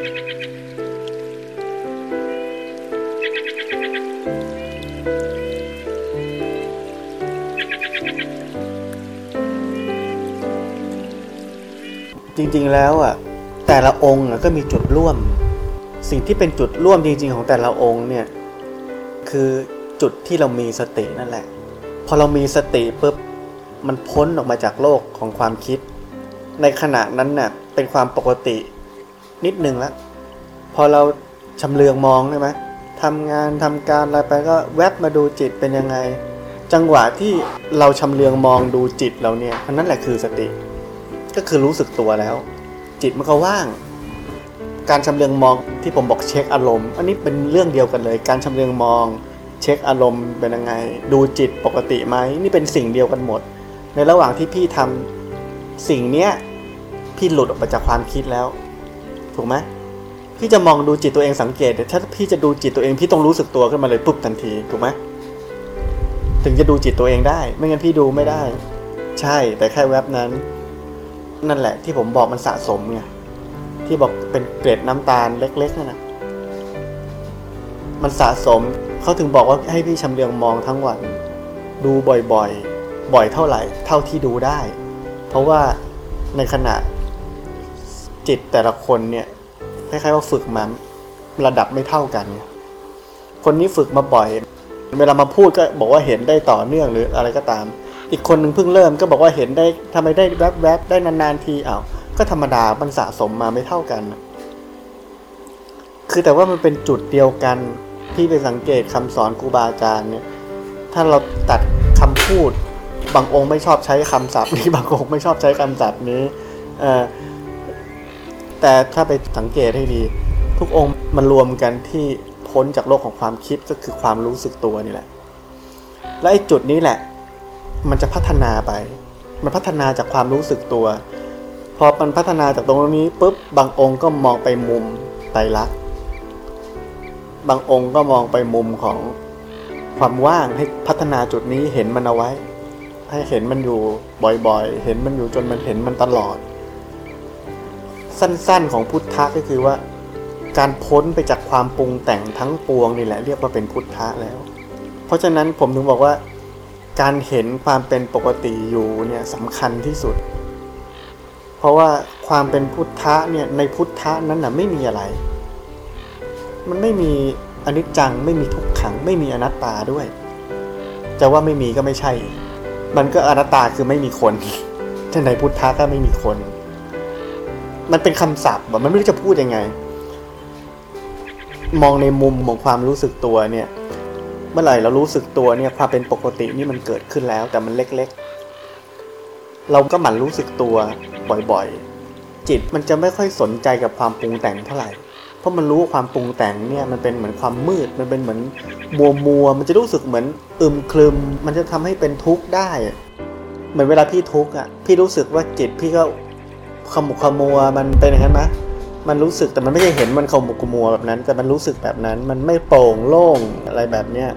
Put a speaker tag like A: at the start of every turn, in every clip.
A: จริงๆแล้วอะแต่ละองค์ก็มีจุดร่วม สิ่งที่เป็นจุดร่วมจริง ๆ ของแต่ละองค์เนี่ยคือจุดที่เรามีสตินั่นแหละ พอเรามีสติปุ๊บมันพ้นออกมาจากโลกของความคิด ในขณะนั้นน่ะเป็นความปกติ นิดหนึ่งแล้วพอเราชำเลืองมองใช่ไหมทำงานทำการอะไรไปก็แวบมาดูจิตเป็นยังไง จังหวะที่เราชำเลืองมองดูจิตเราเนี่ยนั่นแหละคือสติ ก็คือรู้สึกตัวแล้ว จิตมันก็ว่าง การชำเลืองมองที่ผมบอกเช็คอารมณ์ อันนี้เป็นเรื่องเดียวกันเลย การชำเลืองมองเช็คอารมณ์เป็นยังไง ดูจิตปกติไหมนี่เป็นสิ่งเดียวกันหมด ในระหว่างที่พี่ทำสิ่งเนี้ยพี่หลุดออกมาจากความคิดแล้ว ถูกไหมพี่จะมองดูจิตตัวเองสังเกตถ้าพี่จะดูจิตตัวเองพี่ต้องรู้สึกตัวขึ้นมาเลยปุ๊บทันทีถูกไหมถึงจะดูจิตตัวเองได้ ไม่งั้นพี่ดูไม่ได้ ใช่แต่แค่แวบนั้น นั่นแหละ ที่ผมบอกมันสะสมไงที่บอกเป็นเกล็ดน้ำตาลเล็กๆนั่นนะมันสะสมเขาถึงบอกว่าให้พี่ชำเลืองมองทั้งวัน ดูบ่อยๆ บ่อยเท่าไหร่ เท่าที่ดูได้ เพราะว่าในขณะ จิตแต่ละคนเนี่ยคล้ายๆว่าฝึกมาระดับไม่เท่ากัน คนนี้ฝึกมาบ่อย เวลามาพูดก็บอกว่าเห็นได้ต่อเนื่องหรืออะไรก็ตาม อีกคนหนึ่งเพิ่งเริ่มก็บอกว่าเห็นได้ทำไมได้แวบๆได้นานๆทีอ้าวก็ธรรมดามันสะสมมาไม่เท่ากัน คือแต่ว่ามันเป็นจุดเดียวกันที่ไปสังเกตคำสอนครูบาอาจารย์เนี่ย ถ้าเราตัดคำพูด บางองค์ไม่ชอบใช้คำศัพท์นี้ บางองค์ไม่ชอบใช้คำศัพท์นี้ เอ่อ แต่ถ้าไปสังเกตให้ดี ทุกองค์มันรวมกันที่พ้นจากโลกของความคิดก็คือความรู้สึกตัวนี่แหละ และไอ้จุดนี้แหละ มันจะพัฒนาไป มันพัฒนาจากความรู้สึกตัว พอมันพัฒนาจากตรงนี้ปุ๊บบางองค์ก็มองไปมุมไตรลักษณ์บางองค์ก็มองไปมุมของความว่างให้พัฒนาจุดนี้เห็นมันเอาไว้ ให้เห็นมันอยู่บ่อยๆ เห็นมันอยู่จนมันเห็นมันตลอด สั้นๆ ของพุทธะก็คือว่า การพ้นไปจากความปรุงแต่งทั้งปวงนี่แหละเรียกว่าเป็นพุทธะแล้ว เพราะฉะนั้นผมถึงบอกว่า การเห็นความเป็นปกติอยู่เนี่ยสำคัญที่สุด เพราะว่าความเป็นพุทธะเนี่ยในพุทธะนั้นน่ะไม่มีอะไร มันไม่มีอนิจจังไม่มีทุกขัง ไม่มีอนัตตาด้วย จะว่าไม่มีก็ไม่ใช่ มันก็อนัตตาคือไม่มีคนถ้าในพุทธะก็ไม่มีคน มันเป็นคำศัพท์แบบมันไม่รู้จะพูดยังไง มองในมุมของความรู้สึกตัวเนี่ย เมื่อไหร่เรารู้สึกตัวเนี่ยความเป็นปกตินี่มันเกิดขึ้นแล้วแต่มันเล็กๆ เราก็หมั่นรู้สึกตัวบ่อยๆ จิตมันจะไม่ค่อยสนใจกับความปรุงแต่งเท่าไหร่ เพราะมันรู้ว่าความปรุงแต่งเนี่ยมันเป็นเหมือนความมืด มันเป็นเหมือนมัวมัว มันจะรู้สึกเหมือนอึมครึม มันจะทำให้เป็นทุกข์ได้ เหมือนเวลาพี่ทุกข์อะ พี่รู้สึกว่าจิตพี่ก็ ขมุกขมัวมันเป็นอย่างนั้นไหมมันรู้สึกแต่มันไม่ใช่เห็นมันขมุกขมัวแบบนั้น แต่มันรู้สึกแบบนั้น มันไม่โปร่งโล่งอะไรแบบเนี้ย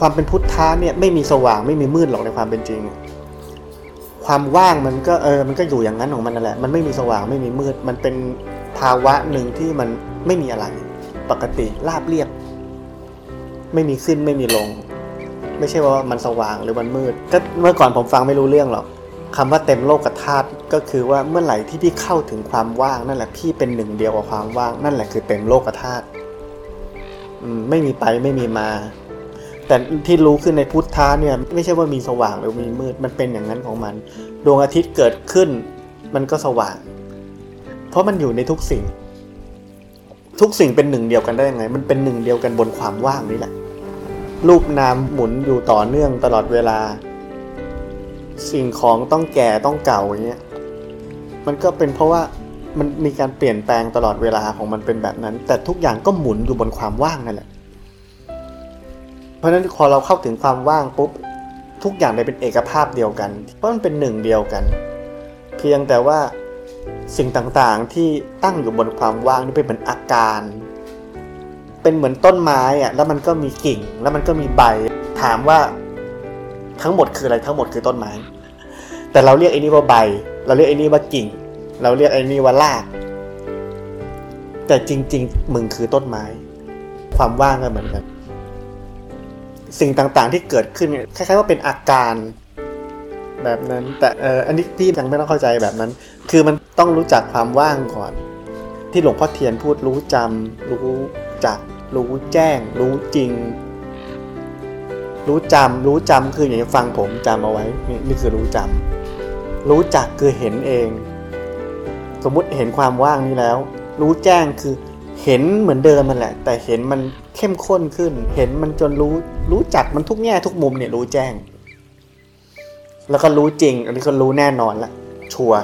A: ความเป็นพุทธะเนี่ยไม่มีสว่างไม่มีมืดหรอกในความเป็นจริง ความว่างมันก็เออมันก็อยู่อย่างนั้นของมันนั่นแหละ มันไม่มีสว่างไม่มีมืด มันเป็นภาวะหนึ่งที่มันไม่มีอะไร ปกติราบเรียบ ไม่มีขึ้นไม่มีลง ไม่ใช่ว่ามันสว่างหรือมันมืด ก็เมื่อก่อนผมฟังไม่รู้เรื่องหรอกคำว่าเต็มโลกธาตุ ก็คือว่าเมื่อไหร่ที่พี่เข้าถึงความว่างนั่นแหละพี่เป็นหนึ่งเดียวกับความว่างนั่นแหละคือเต็มโลกธาตุไม่มีไปไม่มีมา แต่ที่รู้ขึ้นในพุทธะเนี่ย ไม่ใช่ว่ามีสว่างหรือมีมืดมันเป็นอย่างนั้นของมัน ดวงอาทิตย์เกิดขึ้น มันก็สว่าง เพราะมันอยู่ในทุกสิ่ง ทุกสิ่งเป็นหนึ่งเดียวกันได้ยังไง มันเป็นหนึ่งเดียวกันบนความว่างนี่แหละ รูปนามหมุนอยู่ต่อเนื่องตลอดเวลา สิ่งของต้องแก่ต้องเก่าอย่างเงี้ย มันก็เป็นเพราะว่ามันมีการเปลี่ยนแปลงตลอดเวลาของมันเป็นแบบนั้น แต่ทุกอย่างก็หมุนอยู่บนความว่างนั่นแหละ เพราะฉะนั้นพอเราเข้าถึงความว่างปุ๊บทุกอย่างเลยเป็นเอกภาพเดียวกัน เพราะมันเป็นหนึ่งเดียวกัน เพียงแต่ว่าสิ่งต่างๆที่ตั้งอยู่บนความว่างนี่เป็นเหมือนอาการ เป็นเหมือนต้นไม้อะแล้วมันก็มีกิ่ง แล้วมันก็มีใบ ถามว่าทั้งหมดคืออะไรทั้งหมดคือต้นไม้ แต่เราเรียกไอ้นี่ว่าใบ เราเรียกไอ้นี่ว่ากิ่ง เราเรียกไอ้นี่ว่าราก แต่จริง ๆ มึงคือต้นไม้ ความว่างก็เหมือนกัน สิ่งต่างๆที่เกิดขึ้นคล้ายๆว่าเป็นอาการแบบนั้น แต่เอออันนี้พี่ยังไม่ต้องเข้าใจแบบนั้น คือมันต้องรู้จักความว่างก่อน ที่หลวงพ่อเทียนพูดรู้จำรู้จัก รู้แจ้ง รู้จริง รู้จำรู้จำคืออย่างฟังผมจำเอาไว้นี่นี่คือรู้จำ รู้จักคือเห็นเอง สมมุติเห็นความว่างนี้แล้ว รู้แจ้งคือเห็นเหมือนเดิมมันแหละ แต่เห็นมันเข้มข้นขึ้น เห็นมันจนรู้รู้จักมันทุกแง่ทุกมุมเนี่ยรู้แจ้ง แล้วก็รู้จริง อันนี้ก็รู้แน่นอนละชัวร์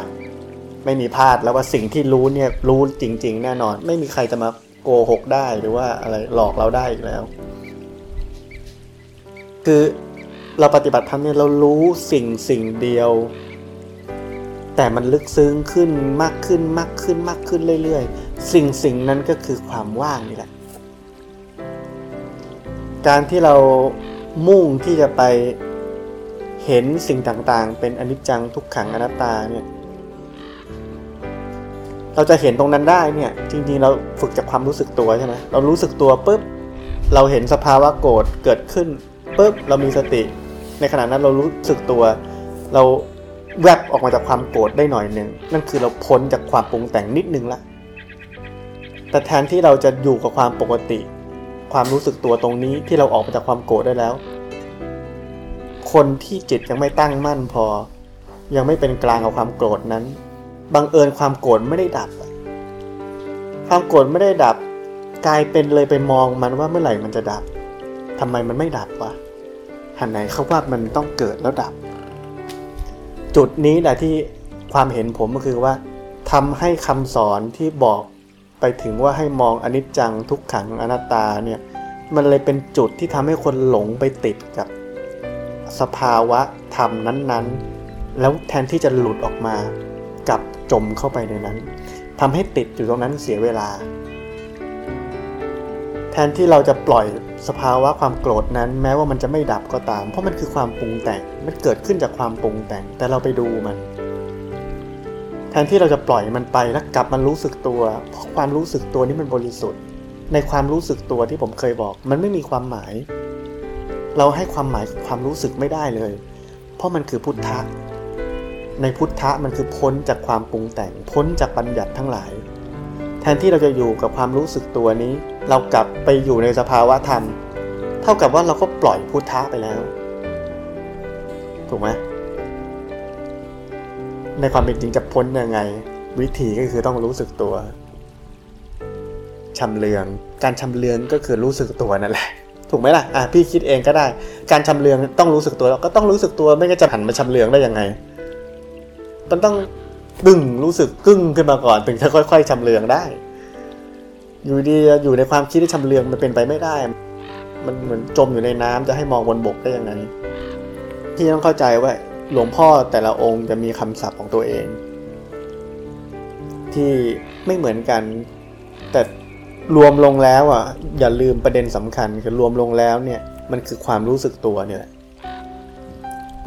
A: ไม่มีพลาดแล้วว่าสิ่งที่รู้เนี่ยรู้จริง ๆ แน่นอน ไม่มีใครจะมาโกหกได้หรือว่าอะไรหลอกเราได้อีกแล้ว คือเราปฏิบัติธรรมเนี่ยเรารู้สิ่งสิ่งเดียว แต่มันลึกซึ้งขึ้นมากขึ้นมากขึ้นมากขึ้นเรื่อยๆ สิ่งสิ่งนั้นก็คือความว่างนี่แหละ การที่เรามุ่งที่จะไปเห็นสิ่งต่างๆ เป็นอนิจจังทุกขังอนัตตาเนี่ยเราจะเห็นตรงนั้นได้เนี่ย จริงๆเราฝึกจากความรู้สึกตัวใช่ไหมเรารู้สึกตัวปุ๊บเราเห็นสภาวะโกรธเกิดขึ้นปุ๊บเรามีสติ ในขณะนั้นเรารู้สึกตัว เรา ออกมาจากความโกรธได้หน่อยหนึ่งนั่นคือเราพ้นจากความปรุงแต่งนิดนึงละแต่แทนที่เราจะอยู่กับความปกติ ความรู้สึกตัวตรงนี้ที่เราออกมาจากความโกรธได้แล้ว คนที่จิตยังไม่ตั้งมั่นพอ ยังไม่เป็นกลางกับความโกรธนั้นบังเอิญความโกรธไม่ได้ดับ ความโกรธไม่ได้ดับ กลายเป็นเลยไปมองมันว่าเมื่อไหร่มันจะดับทำไมมันไม่ดับวะหันไหนเขาว่ามันต้องเกิดแล้วดับ จุดนี้แหละที่ความเห็นผมก็คือว่าทำให้คำสอนที่บอกไปถึงว่าให้มองอนิจจังทุกขังอนัตตาเนี่ยมันเลยเป็นจุดที่ทำให้คนหลงไปติดกับ สภาวะธรรมนั้นๆ แล้วแทนที่จะหลุดออกมากับจมเข้าไปในนั้นทำให้ติดอยู่ตรงนั้นเสียเวลา แทนที่เราจะปล่อย สภาวะความโกรธนั้นแม้ว่ามันจะไม่ดับก็ตาม เพราะมันคือความปรุงแต่งมันเกิดขึ้นจากความปรุงแต่งแต่เราไปดูมัน แทนที่เราจะปล่อยมันไปแล้วกลับมันรู้สึกตัว เพราะความรู้สึกตัวนี้มันบริสุทธิ์ ในความรู้สึกตัวที่ผมเคยบอก มันไม่มีความหมาย เราให้ความหมายกับความรู้สึกไม่ได้เลย เพราะมันคือพุทธะในพุทธะมันคือพ้นจากความปรุงแต่งพ้นจากบัญญัติทั้งหลาย แทนที่เราจะอยู่กับความรู้สึกตัวนี้ เรากลับไปอยู่ในสภาวะธรรม เท่ากับว่าเราก็ปล่อยพุทธะไปแล้ว ถูกไหมในความเป็นจริงจะพ้นยังไง วิธีก็คือต้องรู้สึกตัวชำเลือง การชำเลืองก็คือรู้สึกตัวนั่นแหละถูกไหมล่ะอะพี่คิดเองก็ได้ การชำเลืองต้องรู้สึกตัวเราก็ต้องรู้สึกตัวไม่งั้นจะหันมาชำเลืองได้ยังไง มันต้อง ดึงรู้สึกกึ้งขึ้นมาก่อน ถึงจะค่อย ๆชำเลืองได้ อยู่ดีอยู่ในความคิดที่ชำเลืองมันเป็นไปไม่ได้ มันเหมือนจมอยู่ในน้ำจะให้มองบนบกได้ยังไงที่ต้องเข้าใจว่าหลวงพ่อแต่ละองค์จะมีคำศัพท์ของตัวเอง ที่ไม่เหมือนกัน แต่รวมลงแล้วอะ อย่าลืมประเด็นสำคัญคือรวมลงแล้วเนี่ย มันคือความรู้สึกตัวเนี่ย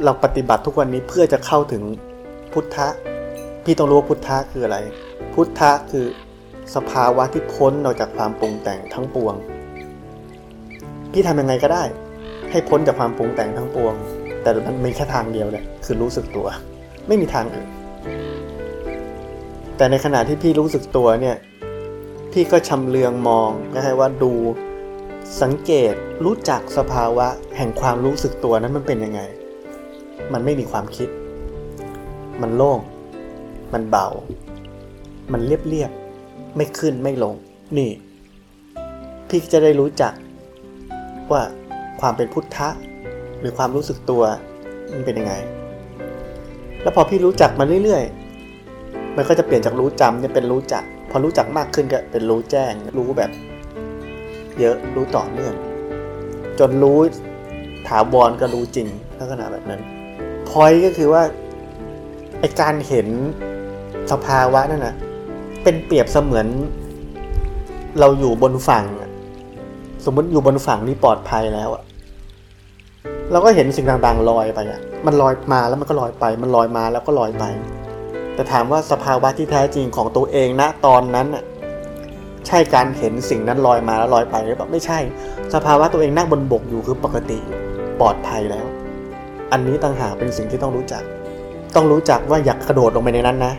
A: เราปฏิบัติทุกวันนี้เพื่อจะเข้าถึงพุทธะ พี่ต้องรู้ว่าพุทธะคืออะไร พุทธะคือสภาวะที่พ้นออกจากความปรุงแต่งทั้งปวง พี่ทำยังไงก็ได้ ให้พ้นจากความปรุงแต่งทั้งปวง แต่มันมีแค่ทางเดียวเลยคือรู้สึกตัว ไม่มีทางอื่น แต่ในขณะที่พี่รู้สึกตัวเนี่ย พี่ก็ชำเลืองมองก็ให้ว่าดูสังเกตรู้จักสภาวะแห่งความรู้สึกตัวนั้นมันเป็นยังไง มันไม่มีความคิด มันโล่ง มันเบา มันเรียบเรียบไม่ขึ้นไม่ลง นี่ พี่จะได้รู้จัก ว่าความเป็นพุทธะ หรือความรู้สึกตัวมันเป็นยังไง แล้วพอพี่รู้จักมันเรื่อยๆ มันก็จะเปลี่ยนจากรู้จำเนี่ยเป็นรู้จัก พอรู้จักมากขึ้นก็เป็นรู้แจ้ง รู้แบบ เยอะรู้ต่อเนื่อง จนรู้ถาวรก็รู้จริงลักษณะแบบนั้นพอยก็คือว่าไอการเห็น สภาวะนั่นนะเป็นเปรียบเสมือน เราอยู่บนฝั่ง สมมติอยู่บนฝั่งนี่ปลอดภัยแล้วอะเราก็เห็นสิ่งต่างๆลอยไปอะมันลอยมาแล้วมันก็ลอยไป มันลอยมาแล้วก็ลอยไป แต่ถามว่าสภาวะที่แท้จริงของตัวเองณตอนนั้นอะใช่การเห็นสิ่งนั้นลอยมาแล้วลอยไปหรือเปล่าไม่ใช่ สภาวะตัวเองนั่งบนบกอยู่คือปกติปลอดภัยแล้ว อันนี้ต่างหากเป็นสิ่งที่ต้องรู้จัก ต้องรู้จักว่าอยากกระโดดลงไปในนั้นนะ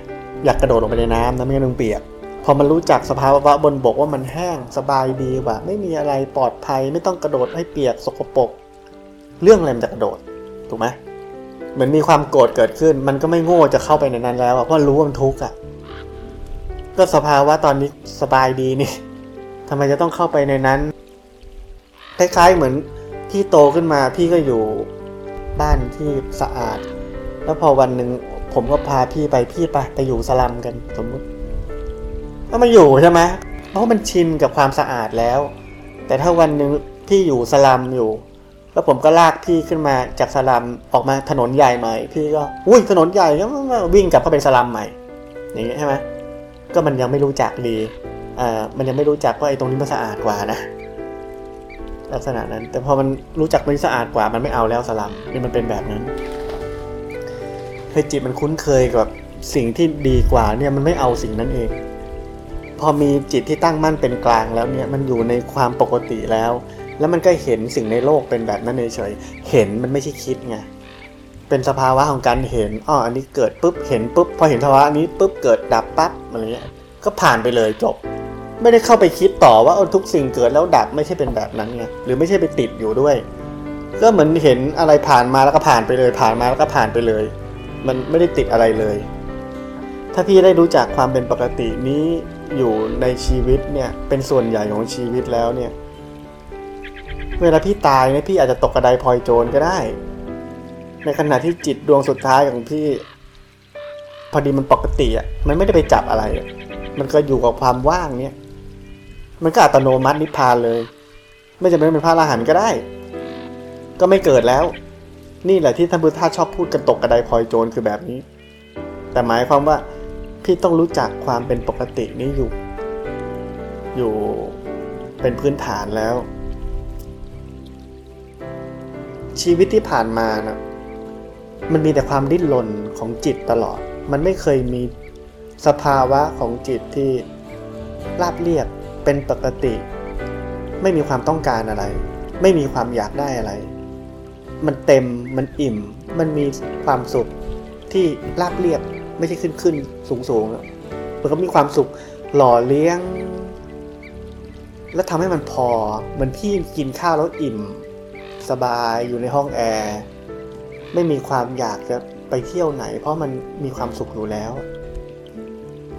A: อยากกระโดดลงไปในน้ำนะไม่งั้นมึงเปียกพอมันรู้จักสภาวะบนบกว่ามันแห้งสบายดีว่าไม่มีอะไรปลอดภัยไม่ต้องกระโดดให้เปียกสกปรกเรื่องอะไรมันจะกระโดดถูกไหมเหมือนมีความโกรธเกิดขึ้น มันก็ไม่โง่จะเข้าไปในนั้นแล้วเพราะรู้ว่ามันทุกข์อะก็สภาวะตอนนี้สบายดีนี่ทำไมจะต้องเข้าไปในนั้นคล้ายๆเหมือนพี่โตขึ้นมาพี่ก็อยู่บ้านที่สะอาด แล้วพอวันหนึ่ง ผมก็พาพี่ไปพี่ไปไปอยู่สลัมกันสมมติก็มาอยู่ใช่ไหมเพราะมันชินกับความสะอาดแล้ว แต่ถ้าวันหนึ่งพี่อยู่สลัมอยู่ แล้วผมก็ลากพี่ขึ้นมาจากสลัมออกมาถนนใหญ่ใหม่พี่ก็อุ้ยถนนใหญ่ก็วิ่งกลับเข้าไปสลัมใหม่ อย่างนี้ยใช่ไหมก็มันยังไม่รู้จักดีอ่ามันยังไม่รู้จักว่าไอ้ตรงนี้มันสะอาดกว่านะลักษณะนั้น แต่พอมันรู้จักมันสะอาดกว่ามันไม่เอาแล้วสลัมนี่มันเป็นแบบนั้น เฮ้จิตมันคุ้นเคยกับสิ่งที่ดีกว่าเนี่ยมันไม่เอาสิ่งนั้นเอง พอมีจิตที่ตั้งมั่นเป็นกลางแล้วเนี่ยมันอยู่ในความปกติแล้ว แล้วมันก็เห็นสิ่งในโลกเป็นแบบนั้นเฉยเห็นมันไม่ใช่คิดไงเป็นสภาวะของการเห็นอ๋ออันนี้เกิดปุ๊บเห็นปุ๊บพอเห็นสภาวะนี้ปุ๊บเกิดดับปั๊บอะไรเงี้ยก็ผ่านไปเลยจบ ไม่ได้เข้าไปคิดต่อว่าเออทุกสิ่งเกิดแล้วดับไม่ใช่เป็นแบบนั้นไงหรือไม่ใช่ไปติดอยู่ด้วย ก็เหมือนเห็นอะไรผ่านมาแล้วก็ผ่านไปเลย ผ่านมาแล้วก็ผ่านไปเลย มันไม่ได้ติดอะไรเลย ถ้าพี่ได้รู้จักความเป็นปกตินี้อยู่ในชีวิตเนี่ยเป็นส่วนใหญ่ของชีวิตแล้วเนี่ย เวลาพี่ตายเนี่ยพี่อาจจะตกกระไดพลอยโจรก็ได้ ในขณะที่จิตดวงสุดท้ายของพี่ พอดีมันปกติอะมันไม่ได้ไปจับอะไรมันก็อยู่กับความว่างเนี่ย มันก็อัตโนมัตินิพพานเลย ไม่จำเป็นเป็นพระอรหันต์ก็ได้ ก็ไม่เกิดแล้ว นี่แหละที่ท่านพุทธาชอบพูดกันตกกระไดพลอยโจรคือแบบนี้ แต่หมายความว่าพี่ต้องรู้จักความเป็นปกตินี้อยู่ อยู่เป็นพื้นฐานแล้ว ชีวิตที่ผ่านมานะมันมีแต่ความดิ้นรนของจิตตลอด มันไม่เคยมีสภาวะของจิตที่ราบเรียบเป็นปกติ ไม่มีความต้องการอะไร ไม่มีความอยากได้อะไร มันเต็มมันอิ่ม มันมีความสุขที่ราบเรียบไม่ใช่ขึ้นขึ้นสูงสูงมันก็มีความสุขหล่อเลี้ยง แล้วทำให้มันพอเหมือนพี่กินข้าวแล้วอิ่ม สบายอยู่ในห้องแอร์ไม่มีความอยากจะไปเที่ยวไหน เพราะมันมีความสุขอยู่แล้ว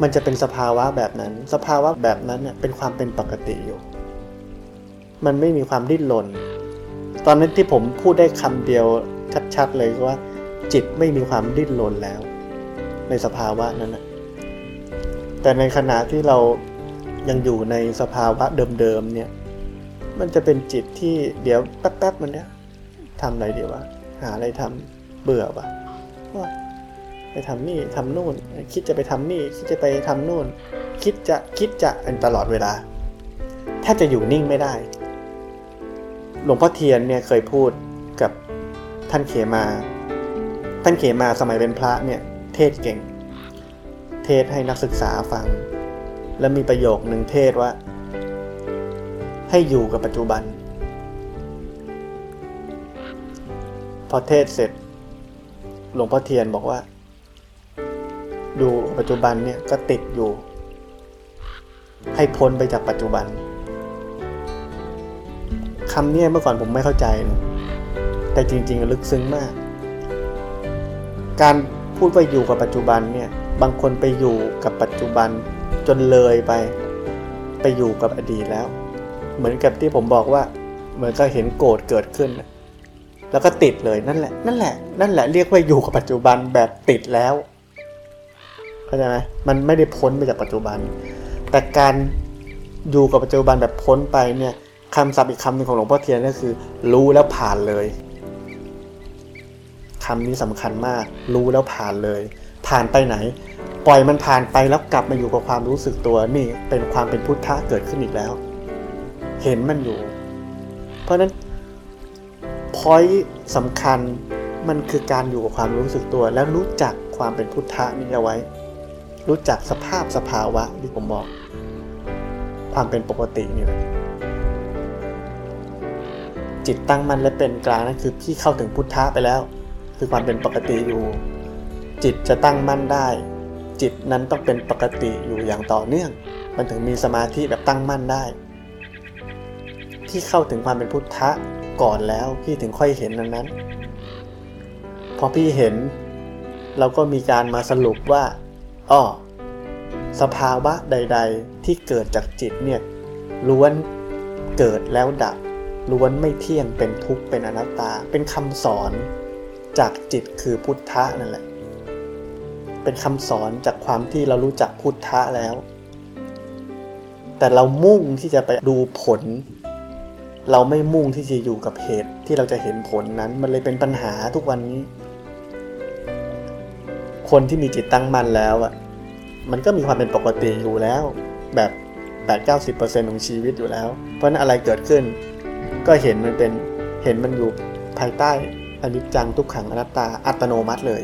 A: มันจะเป็นสภาวะแบบนั้น สภาวะแบบนั้นเนี่ยเป็นความเป็นปกติอยู่ มันไม่มีความดิ้นรน อนนั้นที่ผมพูดได้คำเดียวชัดๆเลยว่า จิตไม่มีความดิ้นรนแล้ว ในสภาวะนั้นนะแต่ในขณะที่เรายังอยู่ในสภาวะเดิมๆเนี่ย มันจะเป็นจิตที่เดี๋ยวแป๊บๆมันเนี่ยทำอะไรดีวะหาอะไรทำเบื่อปะว่าไปทำนี่ทำนู่น คิดจะไปทำนี่ คิดจะไปทำนู่น คิดจะคิดจะตลอดเวลาแทบจะอยู่นิ่งไม่ได้ หลวงพ่อเทียนเนี่ยเคยพูดกับท่านเขมา ท่านเขมาสมัยเป็นพระเนี่ยเทศเก่ง เทศให้นักศึกษาฟัง แล้วมีประโยคหนึ่งเทศว่า ให้อยู่กับปัจจุบัน พอเทศเสร็จ หลวงพ่อเทียนบอกว่า ดูปัจจุบันเนี่ยก็ติดอยู่ ให้พ้นไปจากปัจจุบัน คำนี้เมื่อก่อนผมไม่เข้าใจนะแต่จริง ๆ ลึกซึ้งมาก การพูดว่าอยู่กับปัจจุบันเนี่ยบางคนไปอยู่กับปัจจุบันจนเลยไป ไปอยู่กับอดีตแล้ว เหมือนกับที่ผมบอกว่า เหมือนก็เห็นโกรธเกิดขึ้น แล้วก็ติดเลยนั่นแหละ นั่นแหละ นั่นแหละเรียกว่าอยู่กับปัจจุบันแบบติดแล้วเข้าใจไหมมันไม่ได้พ้นไปจากปัจจุบัน แต่การอยู่กับปัจจุบันแบบพ้นไปเนี่ย คำศัพท์อีกคำหนึ่งของหลวงพ่อเทียนก็คือ รู้แล้วผ่านเลยคำนี้สำคัญมาก รู้แล้วผ่านเลย ผ่านไปไหน ปล่อยมันผ่านไปแล้วกลับมาอยู่กับความรู้สึกตัวนี่เป็นความเป็นพุทธะเกิดขึ้นอีกแล้ว เห็นมันอยู่ เพราะนั้นพอยสำคัญมันคือการอยู่กับความรู้สึกตัว แล้วรู้จักความเป็นพุทธะนี่เอาไว้ รู้จักสภาพสภาวะที่ผมบอก ความเป็นปกตินี่แหละ จิตตั้งมั่นและเป็นกลางนั่นคือพี่เข้าถึงพุทธะไปแล้ว คือความเป็นปกติอยู่ จิตจะตั้งมั่นได้ จิตนั้นต้องเป็นปกติอยู่อย่างต่อเนื่อง มันถึงมีสมาธิแบบตั้งมั่นได้พี่เข้าถึงความเป็นพุทธะก่อนแล้วพี่ถึงค่อยเห็นนั้นนั้นพอพี่เห็น เราก็มีการมาสรุปว่าอ้อสภาวะใด ๆ ที่เกิดจากจิตเนี่ยล้วนเกิดแล้วดับ ล้วนไม่เที่ยงเป็นทุกข์เป็นอนัตตา เป็นคำสอนจากจิตคือพุทธะนั่นแหละ เป็นคำสอนจากความที่เรารู้จักพุทธะแล้ว แต่เรามุ่งที่จะไปดูผล เราไม่มุ่งที่จะอยู่กับเหตุที่เราจะเห็นผลนั้น มันเลยเป็นปัญหาทุกวันนี้ คนที่มีจิตตั้งมั่นแล้วอะ มันก็มีความเป็นปกติอยู่แล้ว แบบ 8-90%ของชีวิตอยู่แล้ว เพราะนั้นอะไรเกิดขึ้น ก็เห็นมันเป็นเห็นมันอยู่ภายใต้อนิจจังทุกขังอนัตตาอัตโนมัติเลย